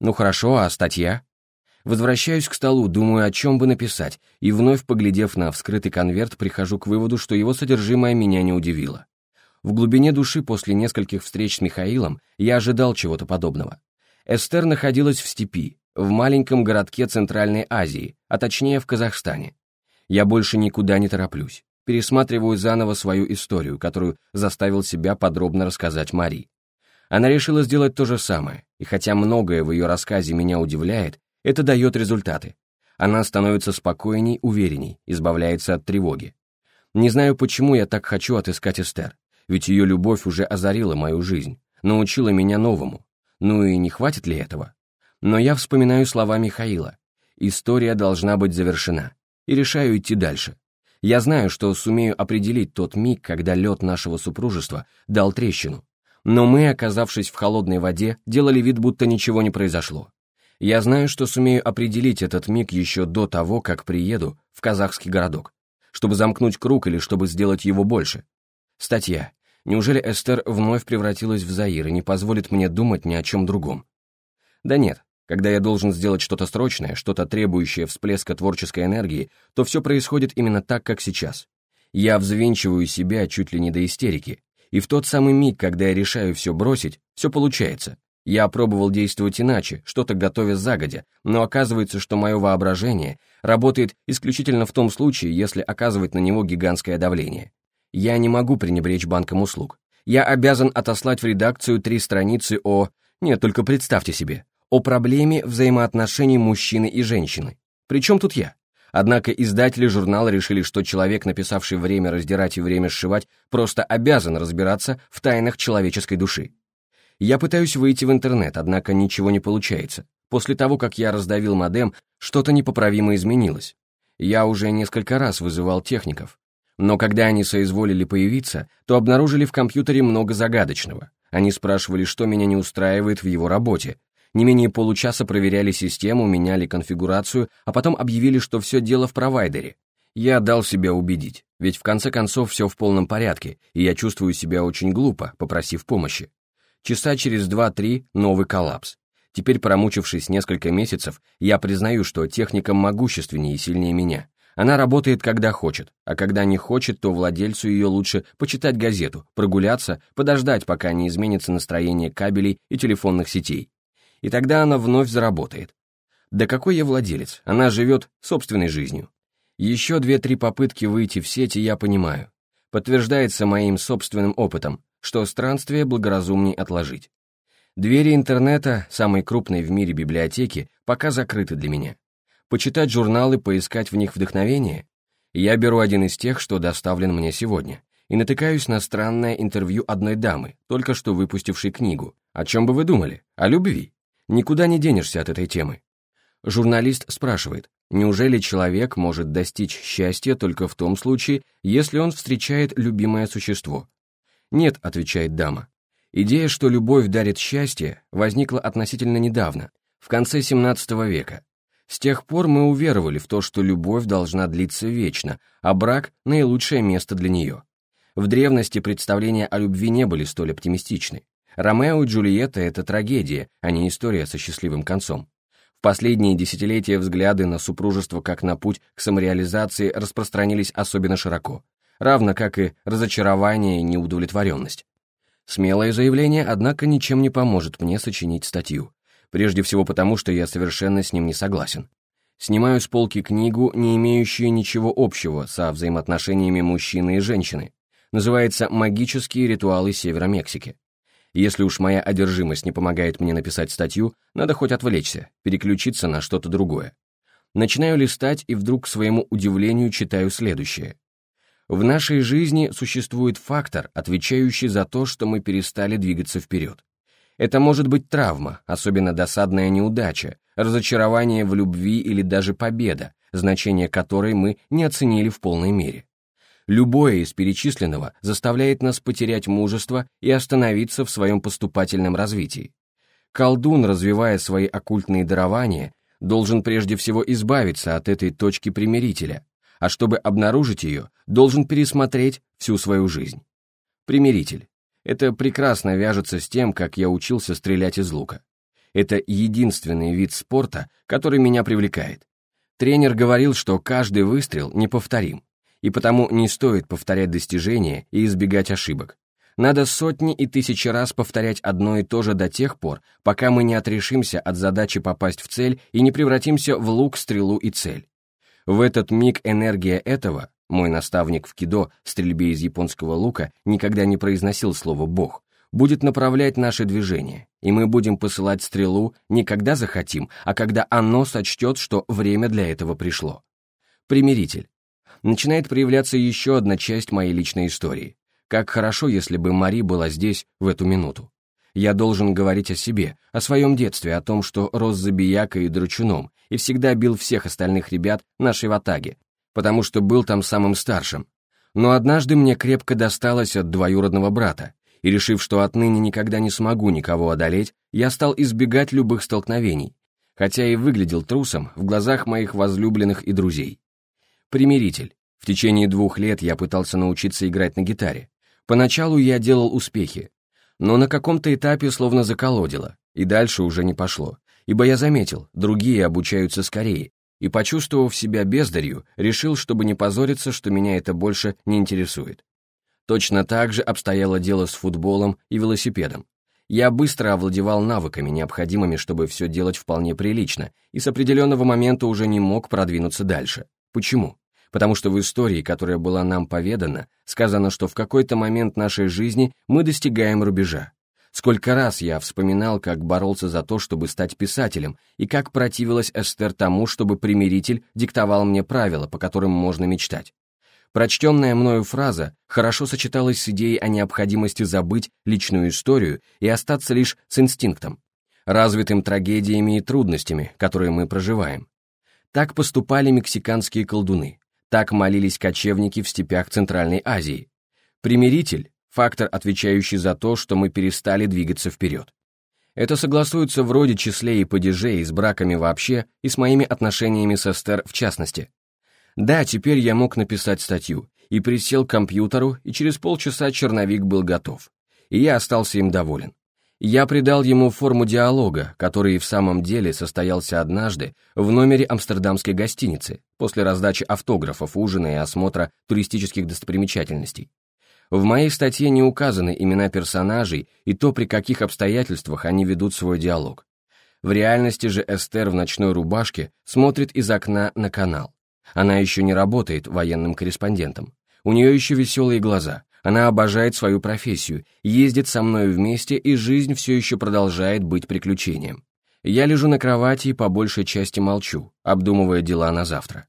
Ну хорошо, а статья? Возвращаюсь к столу, думаю, о чем бы написать, и вновь, поглядев на вскрытый конверт, прихожу к выводу, что его содержимое меня не удивило. В глубине души после нескольких встреч с Михаилом я ожидал чего-то подобного. Эстер находилась в степи, в маленьком городке Центральной Азии, а точнее в Казахстане. Я больше никуда не тороплюсь. Пересматриваю заново свою историю, которую заставил себя подробно рассказать Мари. Она решила сделать то же самое, и хотя многое в ее рассказе меня удивляет, это дает результаты. Она становится спокойней, уверенней, избавляется от тревоги. Не знаю, почему я так хочу отыскать Эстер, ведь ее любовь уже озарила мою жизнь, научила меня новому. Ну и не хватит ли этого? Но я вспоминаю слова Михаила. История должна быть завершена. И решаю идти дальше. Я знаю, что сумею определить тот миг, когда лед нашего супружества дал трещину. Но мы, оказавшись в холодной воде, делали вид, будто ничего не произошло. Я знаю, что сумею определить этот миг еще до того, как приеду в казахский городок, чтобы замкнуть круг или чтобы сделать его больше. Статья. Неужели Эстер вновь превратилась в Заир и не позволит мне думать ни о чем другом? Да нет, когда я должен сделать что-то срочное, что-то требующее всплеска творческой энергии, то все происходит именно так, как сейчас. Я взвинчиваю себя чуть ли не до истерики, и в тот самый миг, когда я решаю все бросить, все получается. Я пробовал действовать иначе, что-то готовя загодя, но оказывается, что мое воображение работает исключительно в том случае, если оказывать на него гигантское давление. Я не могу пренебречь банком услуг. Я обязан отослать в редакцию три страницы о... Нет, только представьте себе. О проблеме взаимоотношений мужчины и женщины. Причем тут я? Однако издатели журнала решили, что человек, написавший «Время раздирать» и «Время сшивать», просто обязан разбираться в тайнах человеческой души. Я пытаюсь выйти в интернет, однако ничего не получается. После того, как я раздавил модем, что-то непоправимо изменилось. Я уже несколько раз вызывал техников. Но когда они соизволили появиться, то обнаружили в компьютере много загадочного. Они спрашивали, что меня не устраивает в его работе. Не менее получаса проверяли систему, меняли конфигурацию, а потом объявили, что все дело в провайдере. Я дал себя убедить, ведь в конце концов все в полном порядке, и я чувствую себя очень глупо, попросив помощи. Часа через два-три новый коллапс. Теперь, промучившись несколько месяцев, я признаю, что техника могущественнее и сильнее меня. Она работает, когда хочет, а когда не хочет, то владельцу ее лучше почитать газету, прогуляться, подождать, пока не изменится настроение кабелей и телефонных сетей. И тогда она вновь заработает. Да какой я владелец? Она живет собственной жизнью. Еще две-три попытки выйти в сеть, я понимаю. Подтверждается моим собственным опытом что странствие благоразумней отложить. Двери интернета, самой крупной в мире библиотеки, пока закрыты для меня. Почитать журналы, поискать в них вдохновение? Я беру один из тех, что доставлен мне сегодня, и натыкаюсь на странное интервью одной дамы, только что выпустившей книгу. О чем бы вы думали? О любви. Никуда не денешься от этой темы. Журналист спрашивает, неужели человек может достичь счастья только в том случае, если он встречает любимое существо, «Нет», — отвечает дама. Идея, что любовь дарит счастье, возникла относительно недавно, в конце 17 века. С тех пор мы уверовали в то, что любовь должна длиться вечно, а брак — наилучшее место для нее. В древности представления о любви не были столь оптимистичны. Ромео и Джульетта — это трагедия, а не история со счастливым концом. В последние десятилетия взгляды на супружество как на путь к самореализации распространились особенно широко равно как и разочарование и неудовлетворенность. Смелое заявление, однако, ничем не поможет мне сочинить статью. Прежде всего потому, что я совершенно с ним не согласен. Снимаю с полки книгу, не имеющую ничего общего со взаимоотношениями мужчины и женщины. Называется «Магические ритуалы Севера Мексики». Если уж моя одержимость не помогает мне написать статью, надо хоть отвлечься, переключиться на что-то другое. Начинаю листать и вдруг к своему удивлению читаю следующее. В нашей жизни существует фактор, отвечающий за то, что мы перестали двигаться вперед. Это может быть травма, особенно досадная неудача, разочарование в любви или даже победа, значение которой мы не оценили в полной мере. Любое из перечисленного заставляет нас потерять мужество и остановиться в своем поступательном развитии. Колдун, развивая свои оккультные дарования, должен прежде всего избавиться от этой точки примирителя, а чтобы обнаружить ее, должен пересмотреть всю свою жизнь. Примиритель. Это прекрасно вяжется с тем, как я учился стрелять из лука. Это единственный вид спорта, который меня привлекает. Тренер говорил, что каждый выстрел неповторим, и потому не стоит повторять достижения и избегать ошибок. Надо сотни и тысячи раз повторять одно и то же до тех пор, пока мы не отрешимся от задачи попасть в цель и не превратимся в лук, стрелу и цель. В этот миг энергия этого, мой наставник в кидо, стрельбе из японского лука, никогда не произносил слово «бог», будет направлять наши движения, и мы будем посылать стрелу не когда захотим, а когда оно сочтет, что время для этого пришло. Примиритель. Начинает проявляться еще одна часть моей личной истории. Как хорошо, если бы Мари была здесь в эту минуту. Я должен говорить о себе, о своем детстве, о том, что рос забиякой и дручуном, и всегда бил всех остальных ребят нашей ватаги, потому что был там самым старшим. Но однажды мне крепко досталось от двоюродного брата, и решив, что отныне никогда не смогу никого одолеть, я стал избегать любых столкновений, хотя и выглядел трусом в глазах моих возлюбленных и друзей. Примиритель. В течение двух лет я пытался научиться играть на гитаре, Поначалу я делал успехи, но на каком-то этапе словно заколодило, и дальше уже не пошло, ибо я заметил, другие обучаются скорее, и, почувствовав себя бездарью, решил, чтобы не позориться, что меня это больше не интересует. Точно так же обстояло дело с футболом и велосипедом. Я быстро овладевал навыками, необходимыми, чтобы все делать вполне прилично, и с определенного момента уже не мог продвинуться дальше. Почему? Потому что в истории, которая была нам поведана, сказано, что в какой-то момент нашей жизни мы достигаем рубежа. Сколько раз я вспоминал, как боролся за то, чтобы стать писателем, и как противилась Эстер тому, чтобы примиритель диктовал мне правила, по которым можно мечтать. Прочтенная мною фраза хорошо сочеталась с идеей о необходимости забыть личную историю и остаться лишь с инстинктом, развитым трагедиями и трудностями, которые мы проживаем. Так поступали мексиканские колдуны. Так молились кочевники в степях Центральной Азии. Примиритель – фактор, отвечающий за то, что мы перестали двигаться вперед. Это согласуется в роде числе и падеже, и с браками вообще, и с моими отношениями с Эстер в частности. Да, теперь я мог написать статью, и присел к компьютеру, и через полчаса черновик был готов. И я остался им доволен. Я придал ему форму диалога, который в самом деле состоялся однажды в номере амстердамской гостиницы после раздачи автографов, ужина и осмотра туристических достопримечательностей. В моей статье не указаны имена персонажей и то, при каких обстоятельствах они ведут свой диалог. В реальности же Эстер в ночной рубашке смотрит из окна на канал. Она еще не работает военным корреспондентом. У нее еще веселые глаза, она обожает свою профессию, ездит со мной вместе, и жизнь все еще продолжает быть приключением. Я лежу на кровати и по большей части молчу, обдумывая дела на завтра.